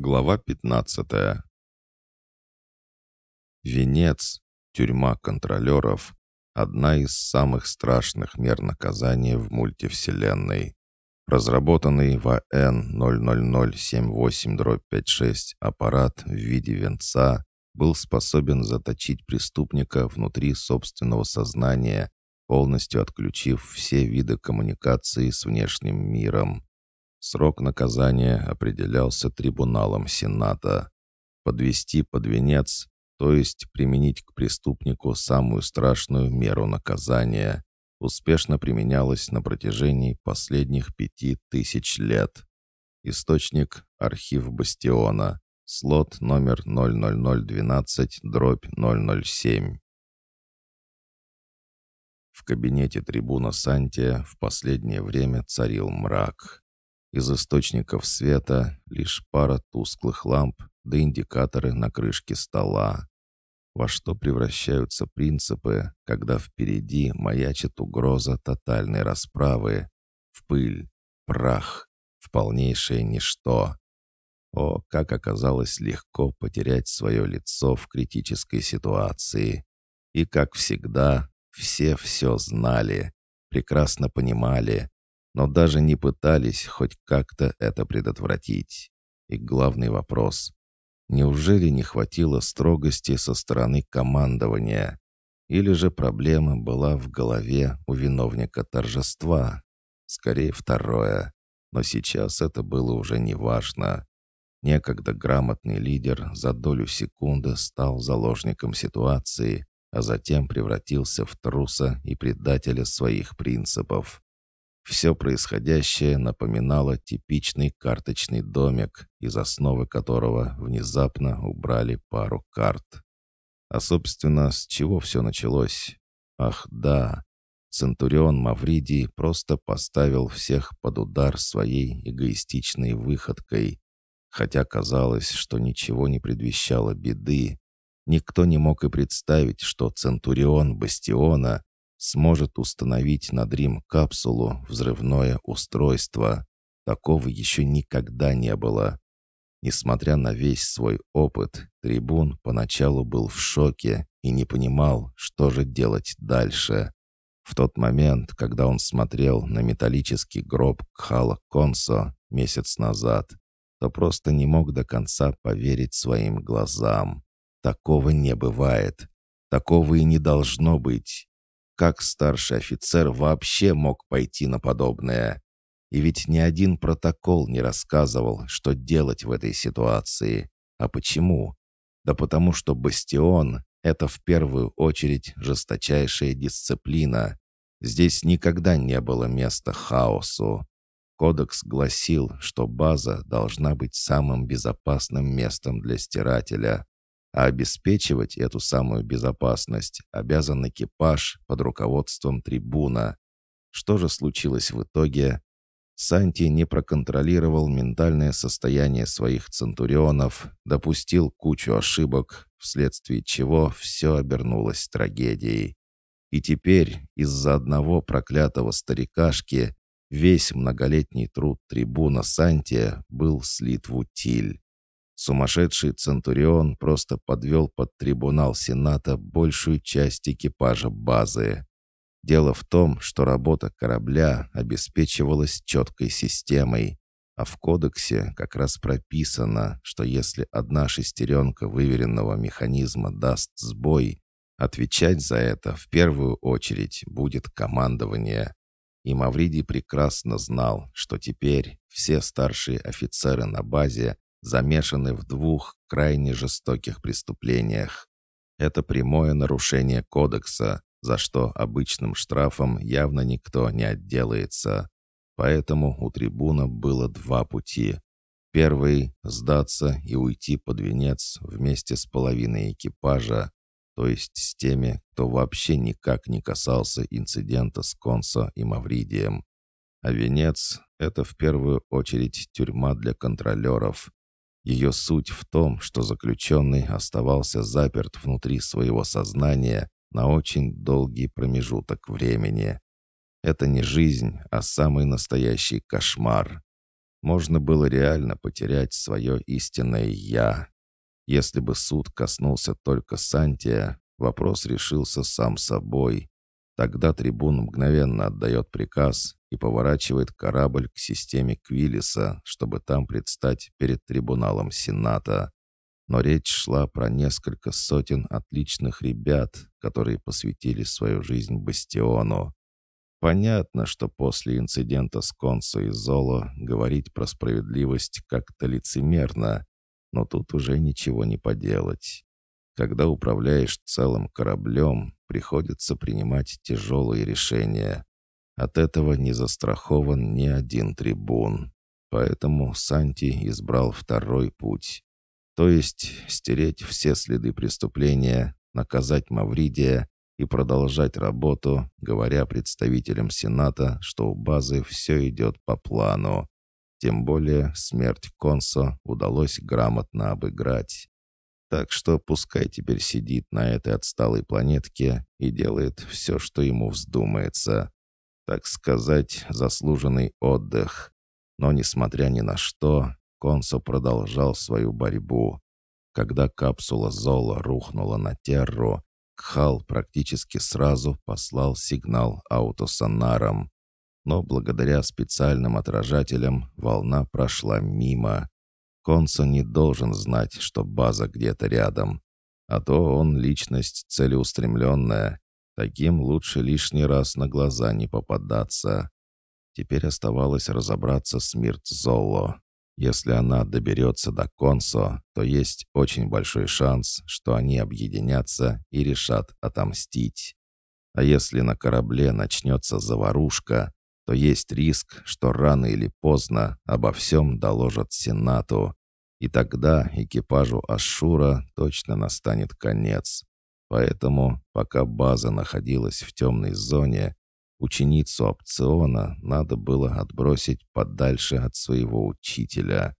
Глава 15 Венец, тюрьма контролеров, одна из самых страшных мер наказания в мультивселенной. Разработанный в АН 00078-56 аппарат в виде венца был способен заточить преступника внутри собственного сознания, полностью отключив все виды коммуникации с внешним миром. Срок наказания определялся трибуналом Сената. Подвести под венец, то есть применить к преступнику самую страшную меру наказания, успешно применялось на протяжении последних пяти тысяч лет. Источник – архив Бастиона, слот номер 00012, дробь 007. В кабинете трибуна Сантия в последнее время царил мрак. Из источников света лишь пара тусклых ламп да индикаторы на крышке стола. Во что превращаются принципы, когда впереди маячит угроза тотальной расправы? В пыль, прах, в полнейшее ничто. О, как оказалось легко потерять свое лицо в критической ситуации. И, как всегда, все все знали, прекрасно понимали, но даже не пытались хоть как-то это предотвратить. И главный вопрос — неужели не хватило строгости со стороны командования? Или же проблема была в голове у виновника торжества? Скорее второе. Но сейчас это было уже неважно. Некогда грамотный лидер за долю секунды стал заложником ситуации, а затем превратился в труса и предателя своих принципов. Все происходящее напоминало типичный карточный домик, из основы которого внезапно убрали пару карт. А, собственно, с чего все началось? Ах, да, Центурион Мавридий просто поставил всех под удар своей эгоистичной выходкой. Хотя казалось, что ничего не предвещало беды, никто не мог и представить, что Центурион Бастиона сможет установить над Рим капсулу взрывное устройство. Такого еще никогда не было. Несмотря на весь свой опыт, трибун поначалу был в шоке и не понимал, что же делать дальше. В тот момент, когда он смотрел на металлический гроб Кхала Консо месяц назад, то просто не мог до конца поверить своим глазам. Такого не бывает. Такого и не должно быть. Как старший офицер вообще мог пойти на подобное? И ведь ни один протокол не рассказывал, что делать в этой ситуации. А почему? Да потому что бастион — это в первую очередь жесточайшая дисциплина. Здесь никогда не было места хаосу. Кодекс гласил, что база должна быть самым безопасным местом для стирателя, а обеспечивать эту самую безопасность обязан экипаж под руководством трибуна. Что же случилось в итоге? Санти не проконтролировал ментальное состояние своих центурионов, допустил кучу ошибок, вследствие чего все обернулось трагедией. И теперь из-за одного проклятого старикашки весь многолетний труд трибуна Сантия был слит в утиль. Сумасшедший Центурион просто подвел под трибунал Сената большую часть экипажа базы. Дело в том, что работа корабля обеспечивалась четкой системой, а в кодексе как раз прописано, что если одна шестеренка выверенного механизма даст сбой, отвечать за это в первую очередь будет командование. И Мавридий прекрасно знал, что теперь все старшие офицеры на базе замешаны в двух крайне жестоких преступлениях. Это прямое нарушение кодекса, за что обычным штрафом явно никто не отделается. Поэтому у трибуна было два пути. Первый — сдаться и уйти под венец вместе с половиной экипажа, то есть с теми, кто вообще никак не касался инцидента с Консо и Мавридием. А венец — это в первую очередь тюрьма для контролеров, ее суть в том, что заключенный оставался заперт внутри своего сознания на очень долгий промежуток времени. Это не жизнь, а самый настоящий кошмар. можно было реально потерять свое истинное «я». Если бы суд коснулся только Сантия, вопрос решился сам собой. Тогда трибун мгновенно отдает приказ и поворачивает корабль к системе Квиллиса, чтобы там предстать перед трибуналом Сената. Но речь шла про несколько сотен отличных ребят, которые посвятили свою жизнь Бастиону. Понятно, что после инцидента с Консо и Золо говорить про справедливость как-то лицемерно, но тут уже ничего не поделать. Когда управляешь целым кораблем, приходится принимать тяжелые решения. От этого не застрахован ни один трибун. Поэтому Санти избрал второй путь. То есть стереть все следы преступления, наказать Мавридия и продолжать работу, говоря представителям Сената, что у базы все идет по плану. Тем более смерть Консо удалось грамотно обыграть. Так что пускай теперь сидит на этой отсталой планетке и делает все, что ему вздумается. Так сказать, заслуженный отдых. Но, несмотря ни на что, Консо продолжал свою борьбу. Когда капсула Зола рухнула на Терру, Кхал практически сразу послал сигнал аутосонаром. Но благодаря специальным отражателям волна прошла мимо. Консо не должен знать, что база где-то рядом. А то он личность целеустремленная. Таким лучше лишний раз на глаза не попадаться. Теперь оставалось разобраться с Мирт Золло. Если она доберется до Консо, то есть очень большой шанс, что они объединятся и решат отомстить. А если на корабле начнется заварушка, то есть риск, что рано или поздно обо всем доложат Сенату. И тогда экипажу Ашура точно настанет конец. Поэтому, пока база находилась в темной зоне, Ученицу опциона надо было отбросить подальше от своего учителя.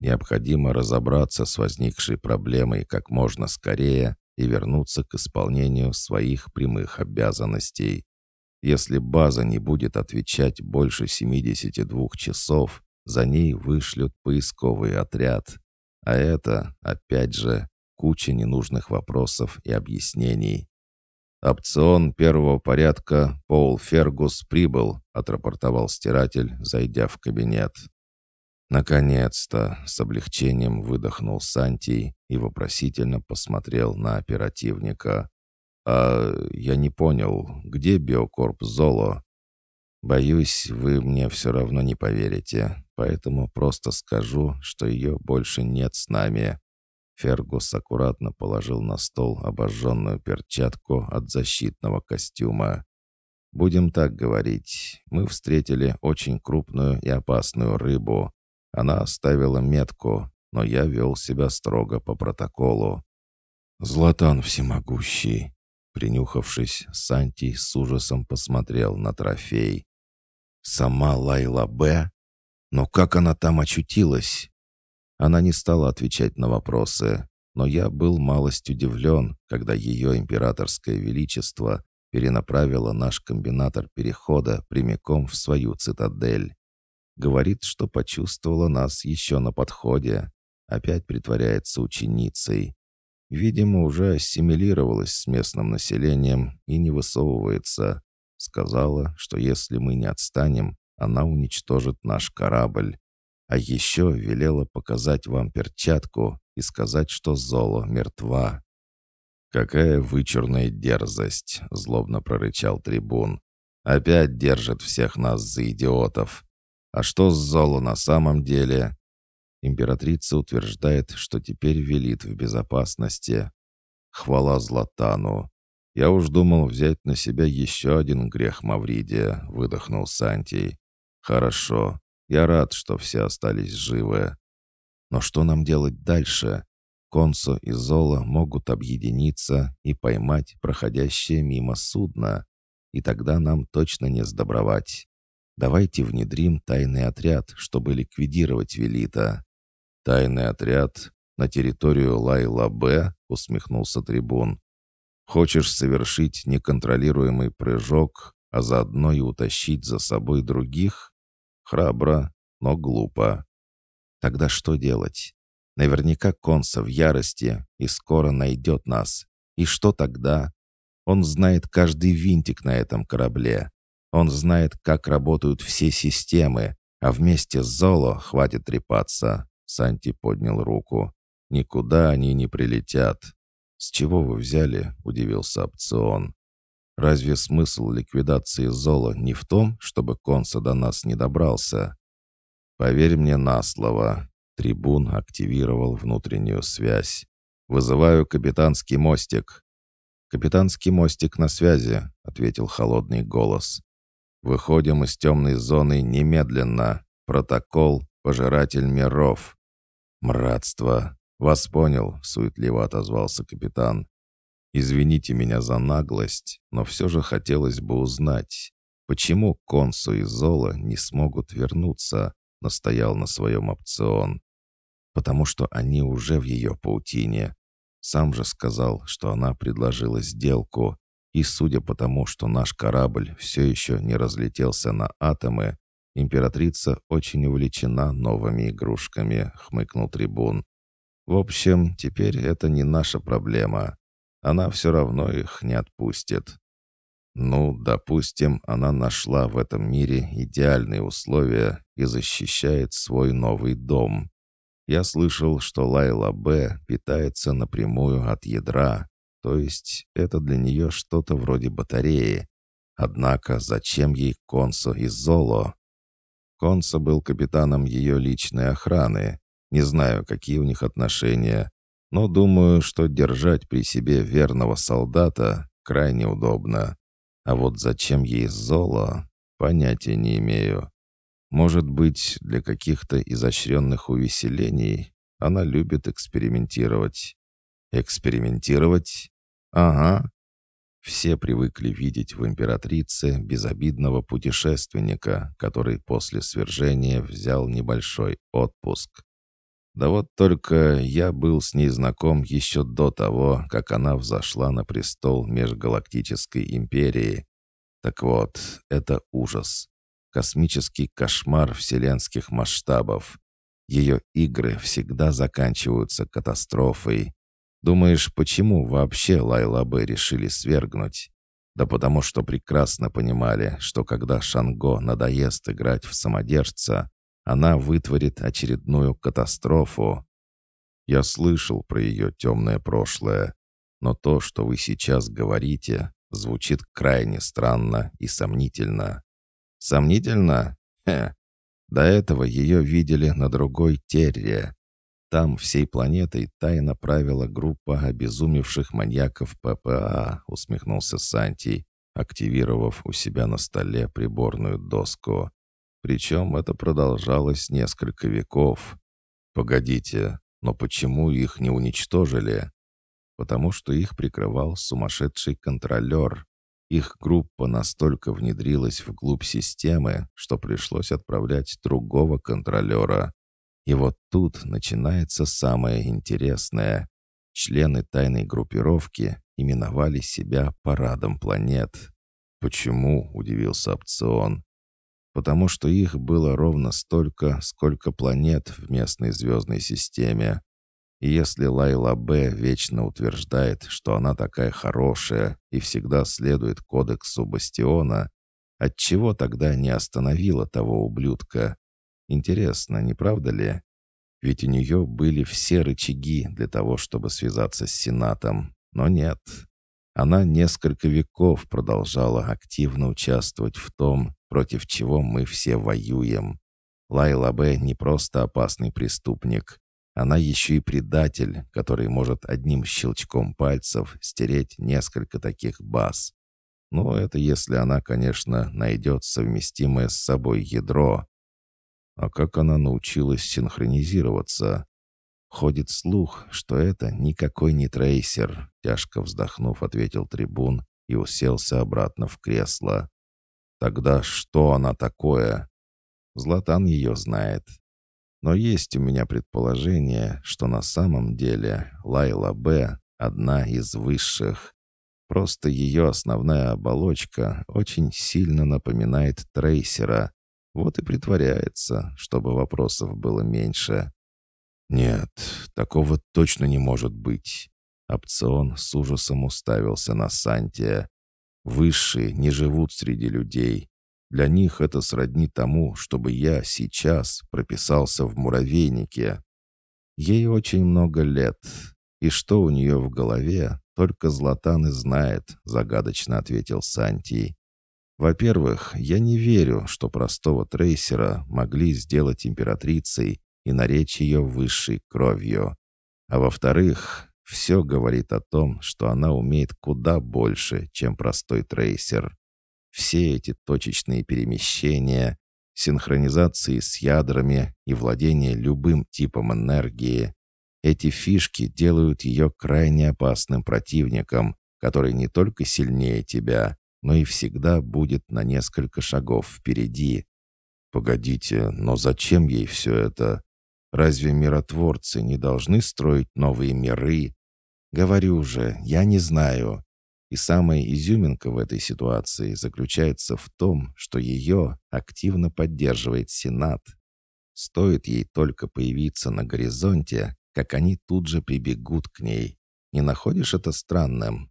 Необходимо разобраться с возникшей проблемой как можно скорее и вернуться к исполнению своих прямых обязанностей. Если база не будет отвечать больше 72 часов, за ней вышлют поисковый отряд. А это, опять же, куча ненужных вопросов и объяснений. «Опцион первого порядка Пол Фергус прибыл», — отрапортовал стиратель, зайдя в кабинет. Наконец-то с облегчением выдохнул Сантий и вопросительно посмотрел на оперативника. «А я не понял, где биокорп Золо?» «Боюсь, вы мне все равно не поверите, поэтому просто скажу, что ее больше нет с нами. Фергус аккуратно положил на стол обожженную перчатку от защитного костюма. «Будем так говорить. Мы встретили очень крупную и опасную рыбу. Она оставила метку, но я вел себя строго по протоколу». «Златан всемогущий!» Принюхавшись, Санти с ужасом посмотрел на трофей. «Сама Лайла Б? Но как она там очутилась?» Она не стала отвечать на вопросы, но я был малость удивлен, когда ее императорское величество перенаправило наш комбинатор перехода прямиком в свою цитадель. Говорит, что почувствовала нас еще на подходе. Опять притворяется ученицей. Видимо, уже ассимилировалась с местным населением и не высовывается. Сказала, что если мы не отстанем, она уничтожит наш корабль. А еще велела показать вам перчатку и сказать, что Золо мертва». «Какая вычурная дерзость!» — злобно прорычал трибун. «Опять держит всех нас за идиотов. А что с Золо на самом деле?» Императрица утверждает, что теперь велит в безопасности. Хвала Златану. «Я уж думал взять на себя еще один грех Мавридия», — выдохнул Сантий. «Хорошо. Я рад, что все остались живы. Но что нам делать дальше? Консо и Зола могут объединиться и поймать проходящее мимо судно. И тогда нам точно не сдобровать. Давайте внедрим тайный отряд, чтобы ликвидировать Велита». «Тайный отряд? На территорию Лайла-Б?» — усмехнулся трибун. «Хочешь совершить неконтролируемый прыжок, а заодно и утащить за собой других?» Храбро, но глупо. Тогда что делать? Наверняка Конса в ярости и скоро найдет нас. И что тогда? Он знает каждый винтик на этом корабле. Он знает, как работают все системы, а вместе с Золо хватит трепаться. Санти поднял руку. «Никуда они не прилетят». «С чего вы взяли?» — удивился опцион. «Разве смысл ликвидации Зола не в том, чтобы Конса до нас не добрался?» «Поверь мне на слово». Трибун активировал внутреннюю связь. «Вызываю капитанский мостик». «Капитанский мостик на связи», — ответил холодный голос. «Выходим из темной зоны немедленно. Протокол «Пожиратель миров». «Мратство! Вас понял», — суетливо отозвался капитан. «Извините меня за наглость, но все же хотелось бы узнать, почему Консу и Зола не смогут вернуться?» — настоял на своем опцион. «Потому что они уже в ее паутине. Сам же сказал, что она предложила сделку, и судя по тому, что наш корабль все еще не разлетелся на атомы, «Императрица очень увлечена новыми игрушками», — хмыкнул трибун. «В общем, теперь это не наша проблема. Она все равно их не отпустит». «Ну, допустим, она нашла в этом мире идеальные условия и защищает свой новый дом. Я слышал, что Лайла Б питается напрямую от ядра, то есть это для нее что-то вроде батареи. Однако зачем ей Консо и Золо? Конса был капитаном ее личной охраны. Не знаю, какие у них отношения, но думаю, что держать при себе верного солдата крайне удобно. А вот зачем ей золо, понятия не имею. Может быть, для каких-то изощренных увеселений она любит экспериментировать. Экспериментировать? Ага, все привыкли видеть в императрице безобидного путешественника, который после свержения взял небольшой отпуск. Да вот только я был с ней знаком еще до того, как она взошла на престол Межгалактической империи. Так вот, это ужас. Космический кошмар вселенских масштабов. Ее игры всегда заканчиваются катастрофой. Думаешь, почему вообще Лайла Б решили свергнуть? Да потому что прекрасно понимали, что когда Шанго надоест играть в самодержца, она вытворит очередную катастрофу. Я слышал про ее темное прошлое, но то, что вы сейчас говорите, звучит крайне странно и сомнительно. Сомнительно? Хе. До этого ее видели на другой терре, там всей планетой тайно правила группа обезумевших маньяков ППА, усмехнулся Сантий, активировав у себя на столе приборную доску. Причем это продолжалось несколько веков. Погодите, но почему их не уничтожили? Потому что их прикрывал сумасшедший контролер. Их группа настолько внедрилась вглубь системы, что пришлось отправлять другого контролера. И вот тут начинается самое интересное. Члены тайной группировки именовали себя парадом планет. «Почему?» — удивился опцион. «Потому что их было ровно столько, сколько планет в местной звездной системе. И если Лайла Б вечно утверждает, что она такая хорошая и всегда следует кодексу Бастиона, отчего тогда не остановила того ублюдка? Интересно, не правда ли? Ведь у нее были все рычаги для того, чтобы связаться с Сенатом. Но нет. Она несколько веков продолжала активно участвовать в том, против чего мы все воюем. Лайла Б. не просто опасный преступник. Она еще и предатель, который может одним щелчком пальцев стереть несколько таких баз. Но это если она, конечно, найдет совместимое с собой ядро, а как она научилась синхронизироваться? Ходит слух, что это никакой не трейсер, тяжко вздохнув, ответил трибун и уселся обратно в кресло. Тогда что она такое? Златан ее знает. Но есть у меня предположение, что на самом деле Лайла Б одна из высших. Просто ее основная оболочка очень сильно напоминает трейсера, Вот и притворяется, чтобы вопросов было меньше. Нет, такого точно не может быть. Опцион с ужасом уставился на Сантия. Высшие не живут среди людей. Для них это сродни тому, чтобы я сейчас прописался в муравейнике. Ей очень много лет. И что у нее в голове, только Златан и знает, загадочно ответил Сантий. Во-первых, я не верю, что простого трейсера могли сделать императрицей и наречь ее высшей кровью. А во-вторых, все говорит о том, что она умеет куда больше, чем простой трейсер. Все эти точечные перемещения, синхронизации с ядрами и владение любым типом энергии, эти фишки делают ее крайне опасным противником, который не только сильнее тебя, но и всегда будет на несколько шагов впереди. Погодите, но зачем ей все это? Разве миротворцы не должны строить новые миры? Говорю же, я не знаю. И самая изюминка в этой ситуации заключается в том, что ее активно поддерживает Сенат. Стоит ей только появиться на горизонте, как они тут же прибегут к ней. Не находишь это странным?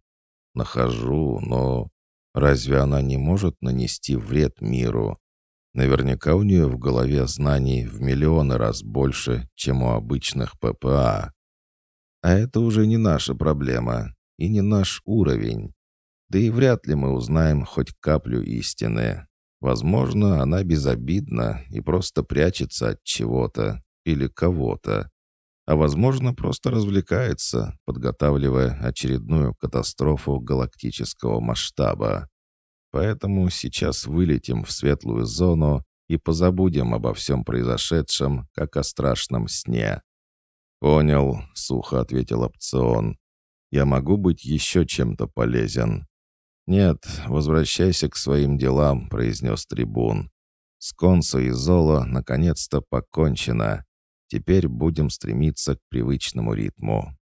Нахожу, но разве она не может нанести вред миру? Наверняка у нее в голове знаний в миллионы раз больше, чем у обычных ППА. А это уже не наша проблема и не наш уровень. Да и вряд ли мы узнаем хоть каплю истины. Возможно, она безобидна и просто прячется от чего-то или кого-то. А возможно, просто развлекается, подготавливая очередную катастрофу галактического масштаба. Поэтому сейчас вылетим в светлую зону и позабудем обо всем произошедшем, как о страшном сне». «Понял», — сухо ответил опцион. «Я могу быть еще чем-то полезен». «Нет, возвращайся к своим делам», — произнес трибун. «С Консу и Золо наконец-то покончено. Теперь будем стремиться к привычному ритму».